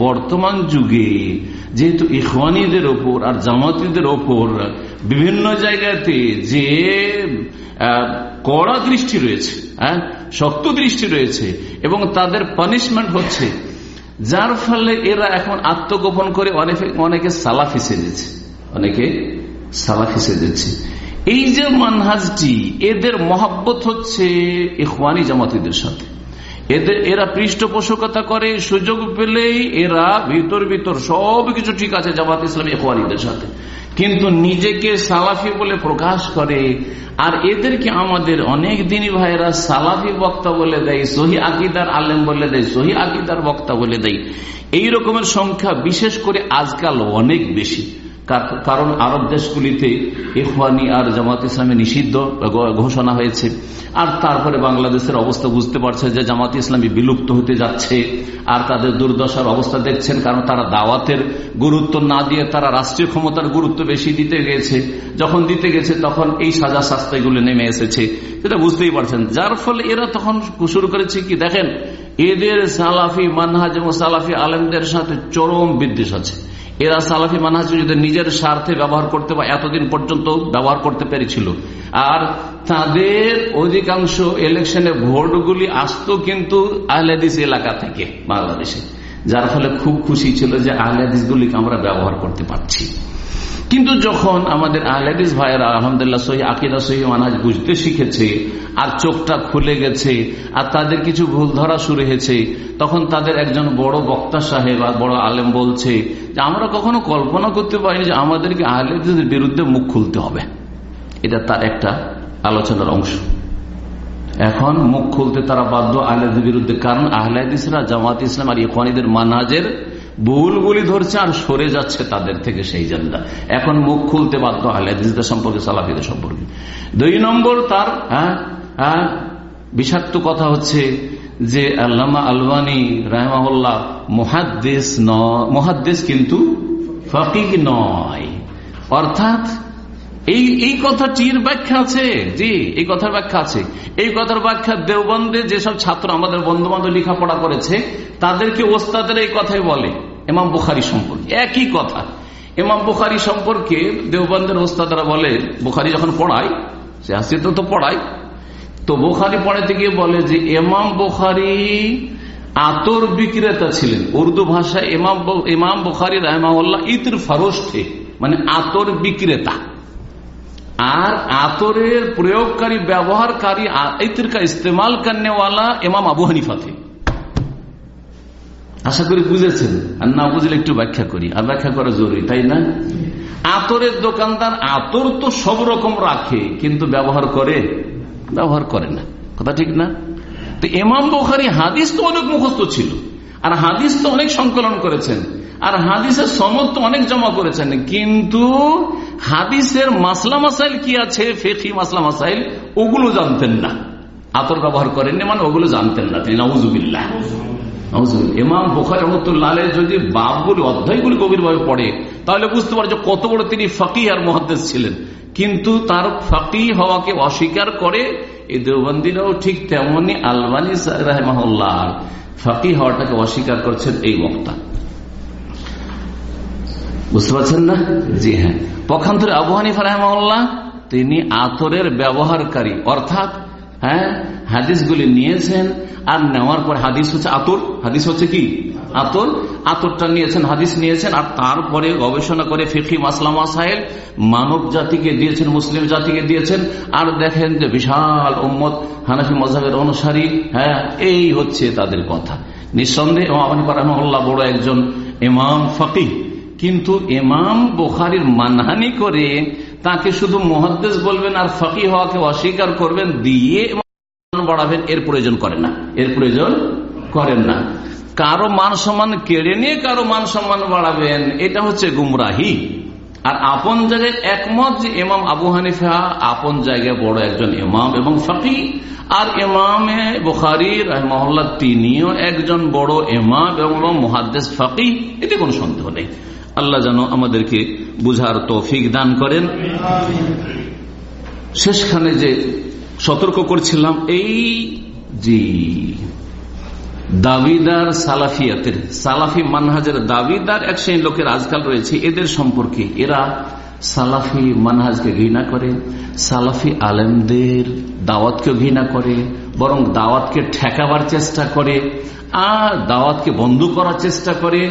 বর্তমান যুগে যেহেতু ইখওয়ানিদের ওপর আর জামাতিদের ওপর বিভিন্ন জায়গাতে যে কড়া দৃষ্টি রয়েছে হ্যাঁ শক্ত দৃষ্টি রয়েছে এবং তাদের পানিশমেন্ট হচ্ছে, যার ফলে এরা এখন আত্মগোপন করে অনেকে অনেকে সালাফি সেজেছে, অনেকে সালাফি সেজেছে। এই যে মানহাজটি, এদের মহাব্বত হচ্ছে ইখওয়ানি জামাতিদের সাথে। এদের, এরা পৃষ্ঠপোষকতা করে, সুযোগ পেলেই এরা ভিতর ভিতর সবকিছু ঠিক আছে জামাত ইসলামী ইখওয়ানিদের সাথে। কিন্তু নিজেকে সালাফি বলে প্রকাশ করে, আর এদেরকে আমাদের অনেক দিনই ভাইরা সালাফি বক্তা বলে দেয়, সহি আকিদার আলেম বলে দেয়, সহি আকিদার বক্তা বলে দেয়। এই রকমের সংখ্যা বিশেষ করে আজকাল অনেক বেশি। কারণ আরব দেশগুলিতে ইফওয়ানি আর জামাত ইসলামী নিষিদ্ধ ঘোষণা হয়েছে। আর তারপরে বাংলাদেশের অবস্থা বুঝতে পারছে যে জামাত ইসলামী বিলুপ্ত হতে যাচ্ছে। আর তাদের দুর্দশার অবস্থা দেখছেন কারণ তারা দাওয়াতের গুরুত্ব না দিয়ে তারা রাষ্ট্রীয় ক্ষমতার গুরুত্ব বেশি দিতে গেছে। যখন দিতে গেছে তখন এই সাজা শাস্তাগুলো নেমে এসেছে। সেটা বুঝতেই পারছেন। যার ফলে এরা তখন শুরু করেছে কি? দেখেন, এদের সালাফি, মানহাজ এবং সালাফি আলেমদের সাথে চরম বিদ্বেষ আছে। এরা সালাফি মানহাজ যদি নিজের স্বার্থে ব্যবহার করতে বা এতদিন পর্যন্ত ব্যবহার করতে পেরেছিল। আর তাদের অধিকাংশ ইলেকশনে ভোটগুলি আসত কিন্তু আহলেদিস এলাকা থেকে, বাংলাদেশে। যার ফলে খুব খুশি ছিল যে আহলেদিসগুলিকে আমরা ব্যবহার করতে পারছি। কিন্তু যখন আমাদের আহলেদিস ভাইয়েরা আলহামদুল্লাহ সহি আকিদা, সহি মানহাজ বুঝতে শিখেছে আর চোখটা খুলে গেছে আর তাদের কিছু ভুল ধরা শুরু হয়েছে, তখন তাদের একজন বড় বক্তা সাহেব আর বড় আলেম বলছে যে, আমরা কখনো কল্পনা করতে পারি যে আমাদেরকে আহলেদিসের বিরুদ্ধে মুখ খুলতে হবে। এটা তার একটা আলোচনার অংশ। এখন মুখ খুলতে তারা বাধ্য আহলেদের বিরুদ্ধে, কারণ আহলাদিসরা জামাত ইসলাম আর ইফানিদের মানাজের ভুলগুলি ধরছে আর সরে যাচ্ছে তাদের থেকে সেই জানলা। এখন মুখ খুলতে বাধ্য আহলাদিসদের সম্পর্কে সালাফিদের সম্পর্কে। দুই নম্বর তার হ্যাঁ হ্যাঁ বিষাক্ত কথা হচ্ছে যে আল্লামা আলবানী রাহমাহুল্লাহ মহাদ্দেশ মহাদ্দেশ কিন্তু ফকিক নয়। অর্থাৎ এই এই কথাটির ব্যাখ্যা আছে, জি, এই কথার ব্যাখ্যা আছে। এই কথার ব্যাখ্যা দেওবন্দে যেসব ছাত্র আমাদের বন্ধু বান্ধব লেখাপড়া করেছে, তাদেরকে ওস্তাদের এই কথাই বলে। এমাম বুখারি সম্পর্কে, একই কথা। এমাম বুখারি সম্পর্কে দেওবন্দের ওস্তাদরা বলে, বুখারি যখন পড়ায়, সে আসছে তো তো পড়ায় তো বুখারি পড়াইতে গিয়ে বলে যে এমাম বুখারি আতর বিক্রেতা ছিলেন। উর্দু ভাষায় এমাম ইমাম বুখারি রহমাউল্লাহ ইতির ফারোস্টে মানে আতর বিক্রেতা। আর আতরের প্রয়োগকারী, ব্যবহারকারী ইতির কা ইস্তেমাল করনেওয়ালা এমাম আবু হানিফা থে আশা করি বুঝেছেন। আর না বুঝলে একটু ব্যাখ্যা করি। আর ব্যাখ্যা করা জরুরি, তাই না? আতরের দোকানদার আতর তো সব রকম রাখে, কিন্তু ব্যবহার করে ব্যবহার করে না। কথা ঠিক না? তো এমাম বোখারি হাদিস তো অনেক মুখস্থ ছিল। আর হাদিস তো অনেক সংকলন করেছেন। আর হাদিসের সমত তো অনেক জমা করেছেন। কিন্তু হাদিসের মাসলা মাসাইল কি আছে ফেকি মাসলা মাসাইল, ওগুলো জানতেন না। আতর ব্যবহার করেননি মানে ওগুলো জানতেন না। তিনি নজুবিল্লাহ ইমাম বোখারি রহমতুল্লাহ যদি বাপগুলি অধ্যায়গুলি গভীরভাবে পড়ে, তাহলে বুঝতে পারে যে কত বড় তিনি ফাঁকি আর মহাদ্দেশ ছিলেন। কিন্তু তার ফাঁকি হওয়াকে অস্বীকার করে এই দেওবন্দিরাও ঠিক তেমনি আলবানী রাহমাহুল্লাহ ফাঁকি হওয়াটাকে অস্বীকার করছেন এই বক্তা। বুঝতে পারছেন না? জি হ্যাঁ। পক্ষান্তরে আবু হানিফা রহমাল্লাহ তিনি আতরের ব্যবহারকারী, অর্থাৎ হ্যাঁ হাদিসগুলি নিয়েছেন আর নেওয়ার পর হাদিস হচ্ছে আতর। হাদিস হচ্ছে কি? আতর। আতরটা নিয়েছেন, হাদিস নিয়েছেন আর তারপরে গবেষণা করে ফিকি মাসলাম সাহেব মানব জাতিকে দিয়েছেন, মুসলিম জাতিকে দিয়েছেন। আর দেখেন যে বিশাল উম্মত হানাফি মজাবের অনুসারী হ্যাঁ এই হচ্ছে তাদের কথা। নিঃসন্দেহ রহমল্লাহ বড় একজন ইমাম ফকি কিন্তু ইমাম বোখারির মানহানি করে তাকে শুধু মহাদ্দেশ বলবেন আর ফকি হওয়াকে অস্বীকার করবেন দিয়ে বাড়াবেন, এর প্রয়োজন করেন না। এর প্রয়োজন করেন না। কারও মান সম্মান কেড়ে নিয়ে কারও মান সম্মান বাড়াবেন, এটা হচ্ছে গুমরাহি। আর আপন জায়গায় একমত যে ইমাম আবু হানিফা আপন জায়গায় বড় একজন ইমাম এবং ফকি, আর ইমামে বুখারি রহমহল্লা তিনিও একজন বড় ইমাম এবং মহাদ্দেশ ফকি, এতে কোনো সন্দেহ নেই। আল্লাহ যেন আমাদেরকে বুঝার তৌফিক দান করেন। শেষখানে যে সতর্ক করছিলাম, এই জি দাবিদার সালাফিয়াতের, সালাফি মানহাজের দাবিদার এক শ্রেণির লোকের আজকাল রয়েছে, এদের সম্পর্কে এরা সালাফি মানহাজকে ঘৃণা করে, সালাফি আলেমদের দাওয়াতকে ঘৃণা করে, বরং দাওয়াতকে ঠেকাবার চেষ্টা করে, আর দাওয়াতকে বন্ধ করার চেষ্টা করে,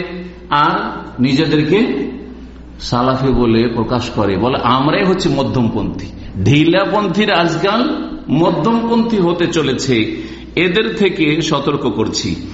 আর নিজেদেরকে সালাফি বলে প্রকাশ করে, বলে আমরাই হচ্ছে মধ্যমপন্থী। ঢিলাপন্থীর আজকাল মধ্যমপন্থী হতে চলেছে। এদের থেকে সতর্ক করছি।